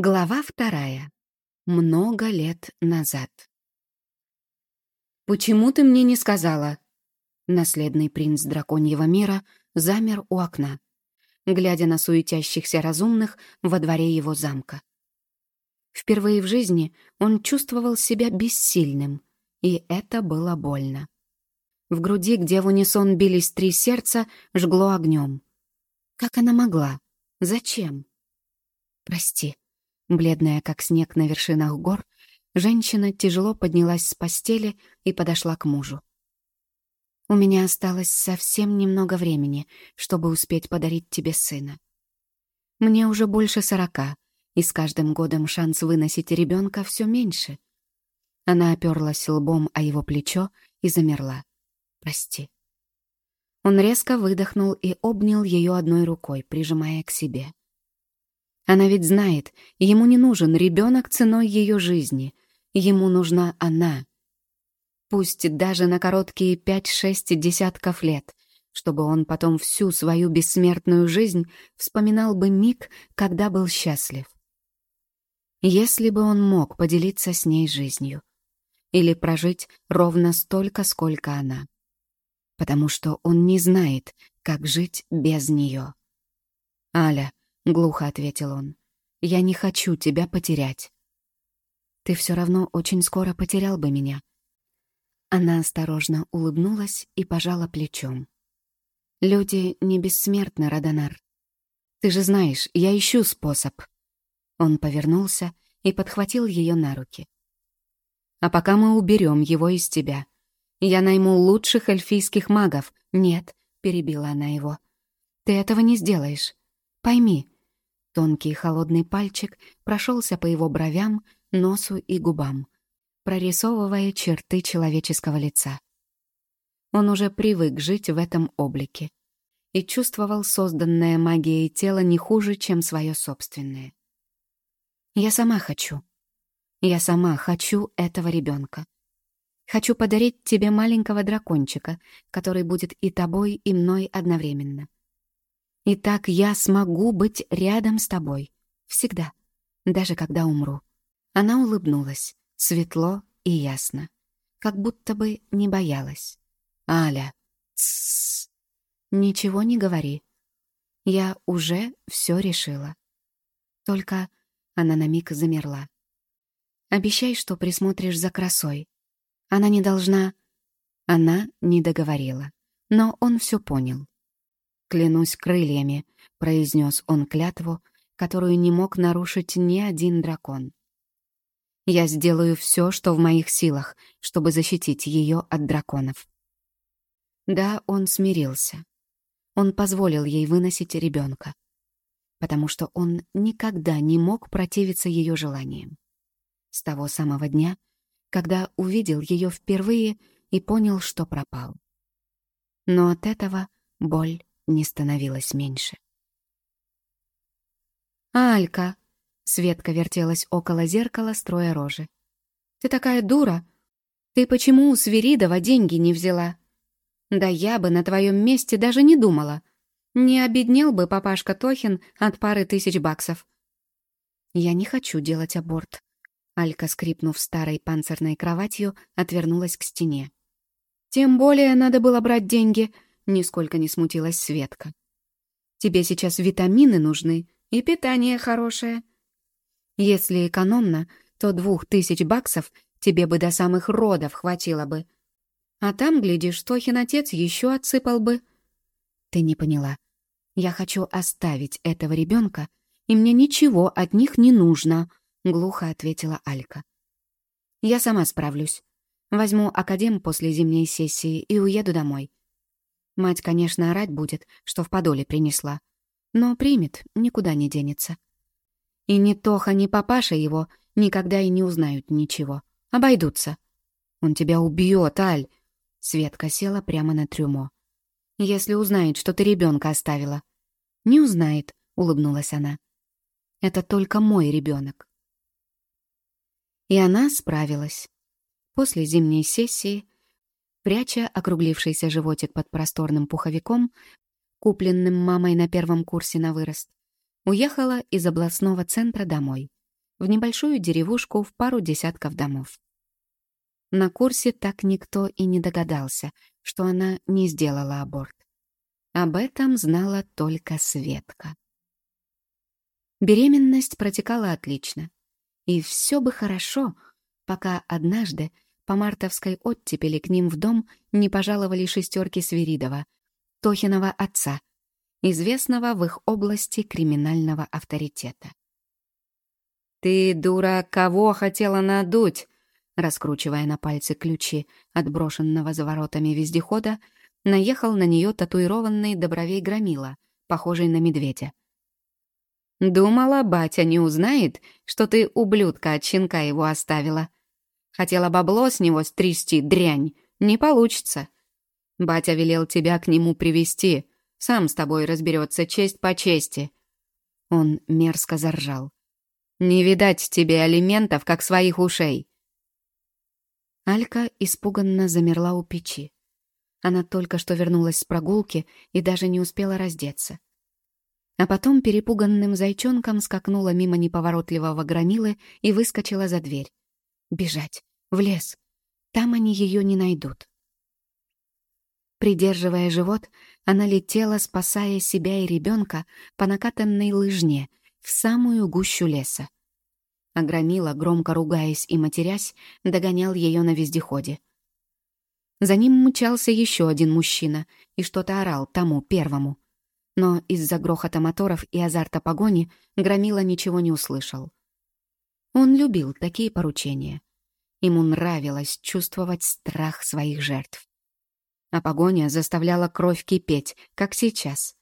Глава вторая. Много лет назад. «Почему ты мне не сказала?» Наследный принц драконьего мира замер у окна, глядя на суетящихся разумных во дворе его замка. Впервые в жизни он чувствовал себя бессильным, и это было больно. В груди, где в унисон бились три сердца, жгло огнем. Как она могла? Зачем? «Прости», Бледная, как снег на вершинах гор, женщина тяжело поднялась с постели и подошла к мужу. «У меня осталось совсем немного времени, чтобы успеть подарить тебе сына. Мне уже больше сорока, и с каждым годом шанс выносить ребенка все меньше». Она оперлась лбом о его плечо и замерла. «Прости». Он резко выдохнул и обнял ее одной рукой, прижимая к себе. Она ведь знает, ему не нужен ребенок ценой ее жизни. Ему нужна она. Пусть даже на короткие пять-шесть десятков лет, чтобы он потом всю свою бессмертную жизнь вспоминал бы миг, когда был счастлив. Если бы он мог поделиться с ней жизнью. Или прожить ровно столько, сколько она. Потому что он не знает, как жить без нее. «Аля, — глухо ответил он. «Я не хочу тебя потерять». «Ты все равно очень скоро потерял бы меня». Она осторожно улыбнулась и пожала плечом. «Люди не бессмертны, Радонар. Ты же знаешь, я ищу способ». Он повернулся и подхватил ее на руки. «А пока мы уберем его из тебя. Я найму лучших эльфийских магов». «Нет», — перебила она его. «Ты этого не сделаешь. Пойми, Тонкий холодный пальчик прошелся по его бровям, носу и губам, прорисовывая черты человеческого лица. Он уже привык жить в этом облике и чувствовал созданное магией тело не хуже, чем свое собственное. «Я сама хочу. Я сама хочу этого ребенка. Хочу подарить тебе маленького дракончика, который будет и тобой, и мной одновременно. И так я смогу быть рядом с тобой. Всегда. Даже когда умру. Она улыбнулась. Светло и ясно. Как будто бы не боялась. «Аля, тссс. Ничего не говори. Я уже все решила. Только она на миг замерла. Обещай, что присмотришь за красой. Она не должна... Она не договорила. Но он все понял. «Клянусь крыльями», — произнес он клятву, которую не мог нарушить ни один дракон. «Я сделаю все, что в моих силах, чтобы защитить ее от драконов». Да, он смирился. Он позволил ей выносить ребенка, потому что он никогда не мог противиться ее желаниям. С того самого дня, когда увидел ее впервые и понял, что пропал. Но от этого боль не становилось меньше. «Алька!» — Светка вертелась около зеркала, строя рожи. «Ты такая дура! Ты почему у Свиридова деньги не взяла? Да я бы на твоем месте даже не думала. Не обеднел бы папашка Тохин от пары тысяч баксов». «Я не хочу делать аборт», Алька, скрипнув старой панцирной кроватью, отвернулась к стене. «Тем более надо было брать деньги», Нисколько не смутилась Светка. «Тебе сейчас витамины нужны и питание хорошее. Если экономно, то двух тысяч баксов тебе бы до самых родов хватило бы. А там, глядишь, Тохин отец еще отсыпал бы». «Ты не поняла. Я хочу оставить этого ребенка, и мне ничего от них не нужно», — глухо ответила Алька. «Я сама справлюсь. Возьму академ после зимней сессии и уеду домой. Мать, конечно, орать будет, что в подоле принесла. Но примет, никуда не денется. И ни Тоха, ни папаша его никогда и не узнают ничего. Обойдутся. Он тебя убьет, Аль. Светка села прямо на трюмо. Если узнает, что ты ребенка оставила. Не узнает, улыбнулась она. Это только мой ребенок. И она справилась. После зимней сессии пряча округлившийся животик под просторным пуховиком, купленным мамой на первом курсе на вырост, уехала из областного центра домой, в небольшую деревушку в пару десятков домов. На курсе так никто и не догадался, что она не сделала аборт. Об этом знала только Светка. Беременность протекала отлично. И все бы хорошо, пока однажды по мартовской оттепели к ним в дом не пожаловали шестерки Свиридова, Тохиного отца, известного в их области криминального авторитета. «Ты, дура, кого хотела надуть?» Раскручивая на пальце ключи от брошенного за воротами вездехода, наехал на нее татуированный до бровей громила, похожий на медведя. «Думала, батя не узнает, что ты ублюдка от щенка его оставила. Хотела бабло с него стрясти, дрянь. Не получится. Батя велел тебя к нему привести. Сам с тобой разберется честь по чести». Он мерзко заржал. «Не видать тебе алиментов, как своих ушей. Алька испуганно замерла у печи. Она только что вернулась с прогулки и даже не успела раздеться. А потом перепуганным зайчонком скакнула мимо неповоротливого громилы и выскочила за дверь. Бежать. В лес. Там они ее не найдут. Придерживая живот, она летела, спасая себя и ребенка по накатанной лыжне в самую гущу леса а громко ругаясь и матерясь, догонял ее на вездеходе. За ним мчался еще один мужчина и что-то орал тому, первому. Но из-за грохота моторов и азарта погони Громила ничего не услышал. Он любил такие поручения. Ему нравилось чувствовать страх своих жертв. А погоня заставляла кровь кипеть, как сейчас.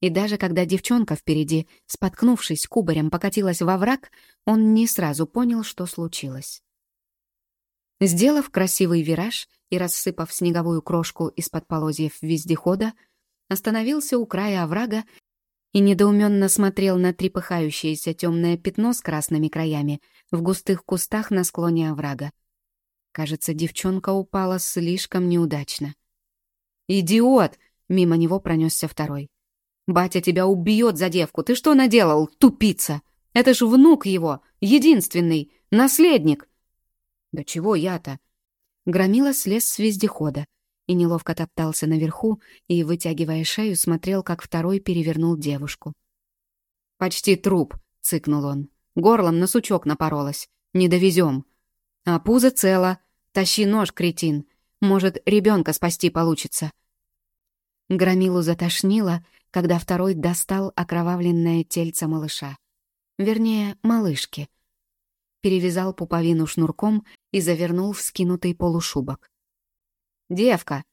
И даже когда девчонка впереди, споткнувшись кубарем, покатилась во враг, он не сразу понял, что случилось. Сделав красивый вираж и рассыпав снеговую крошку из-под полозьев вездехода, остановился у края оврага и недоуменно смотрел на трепыхающееся темное пятно с красными краями в густых кустах на склоне оврага. Кажется, девчонка упала слишком неудачно. «Идиот!» — мимо него пронесся второй. Батя тебя убьет за девку. Ты что наделал, тупица? Это ж внук его, единственный, наследник. Да чего я-то? Громила слез с вездехода и неловко топтался наверху и, вытягивая шею, смотрел, как второй перевернул девушку. «Почти труп», — цыкнул он. «Горлом на сучок напоролась. Не довезем. А пузо цело. Тащи нож, кретин. Может, ребенка спасти получится». Громилу затошнило, когда второй достал окровавленное тельце малыша. Вернее, малышки. Перевязал пуповину шнурком и завернул в скинутый полушубок. «Девка!»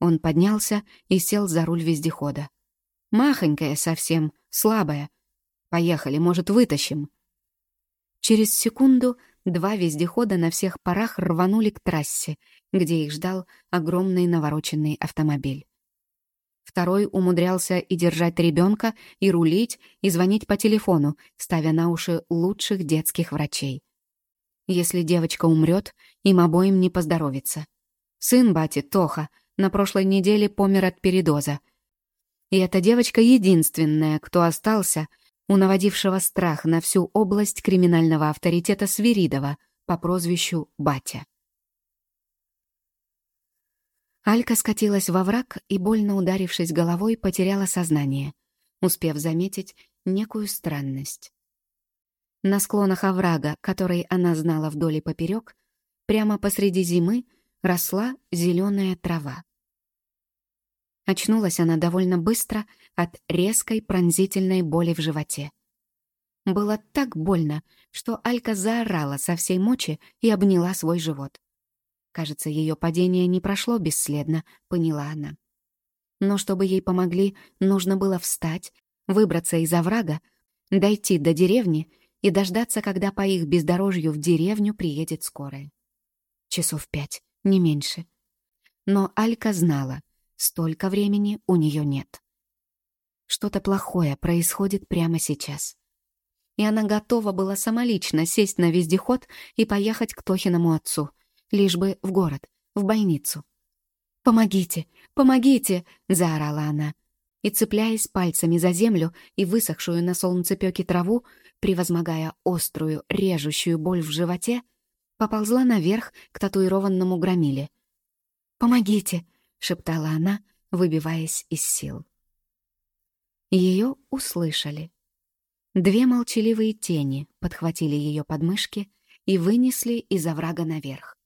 Он поднялся и сел за руль вездехода. «Махонькая совсем, слабая. Поехали, может, вытащим». Через секунду два вездехода на всех парах рванули к трассе, где их ждал огромный навороченный автомобиль. Второй умудрялся и держать ребенка, и рулить, и звонить по телефону, ставя на уши лучших детских врачей. Если девочка умрет, им обоим не поздоровится. Сын бати, Тоха, на прошлой неделе помер от передоза. И эта девочка единственная, кто остался у наводившего страх на всю область криминального авторитета Свиридова по прозвищу Батя. Алька скатилась во враг и, больно ударившись головой, потеряла сознание, успев заметить некую странность. На склонах оврага, который она знала вдоль и поперек, прямо посреди зимы росла зеленая трава. Очнулась она довольно быстро от резкой пронзительной боли в животе. Было так больно, что Алька заорала со всей мочи и обняла свой живот. Кажется, ее падение не прошло бесследно, поняла она. Но чтобы ей помогли, нужно было встать, выбраться из оврага, дойти до деревни и дождаться, когда по их бездорожью в деревню приедет скорая. Часов пять, не меньше. Но Алька знала, столько времени у нее нет. Что-то плохое происходит прямо сейчас. И она готова была самолично сесть на вездеход и поехать к Тохиному отцу — лишь бы в город, в больницу. «Помогите! Помогите!» — заорала она. И, цепляясь пальцами за землю и высохшую на солнцепёке траву, превозмогая острую, режущую боль в животе, поползла наверх к татуированному громиле. «Помогите!» — шептала она, выбиваясь из сил. Ее услышали. Две молчаливые тени подхватили ее подмышки и вынесли из оврага наверх.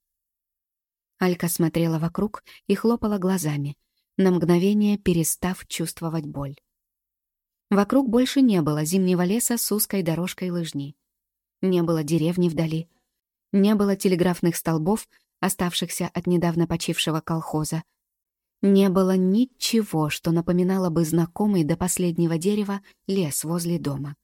Алька смотрела вокруг и хлопала глазами, на мгновение перестав чувствовать боль. Вокруг больше не было зимнего леса с узкой дорожкой лыжни. Не было деревни вдали. Не было телеграфных столбов, оставшихся от недавно почившего колхоза. Не было ничего, что напоминало бы знакомый до последнего дерева лес возле дома.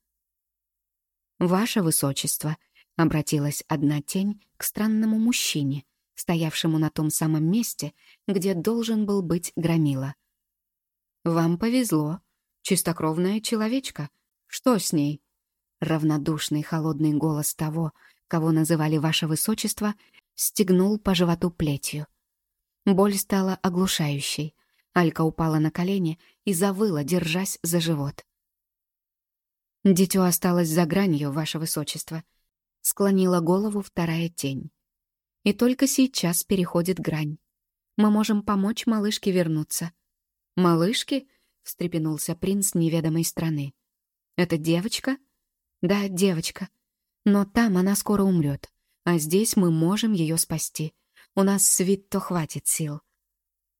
«Ваше Высочество», — обратилась одна тень к странному мужчине, стоявшему на том самом месте, где должен был быть громила. «Вам повезло», Чистокровная человечка. Что с ней? Равнодушный холодный голос того, кого называли Ваше Высочество, стегнул по животу плетью. Боль стала оглушающей. Алька упала на колени и завыла, держась за живот. «Дитё осталось за гранью, Ваше Высочество», — склонила голову вторая тень. «И только сейчас переходит грань. Мы можем помочь малышке вернуться». «Малышке?» — встрепенулся принц неведомой страны. «Это девочка?» «Да, девочка. Но там она скоро умрет, а здесь мы можем ее спасти. У нас с то хватит сил».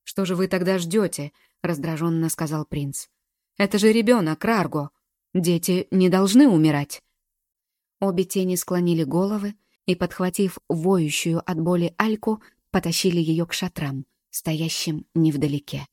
«Что же вы тогда ждете?» — раздраженно сказал принц. «Это же ребенок, Рарго. Дети не должны умирать». Обе тени склонили головы и, подхватив воющую от боли Альку, потащили ее к шатрам, стоящим невдалеке.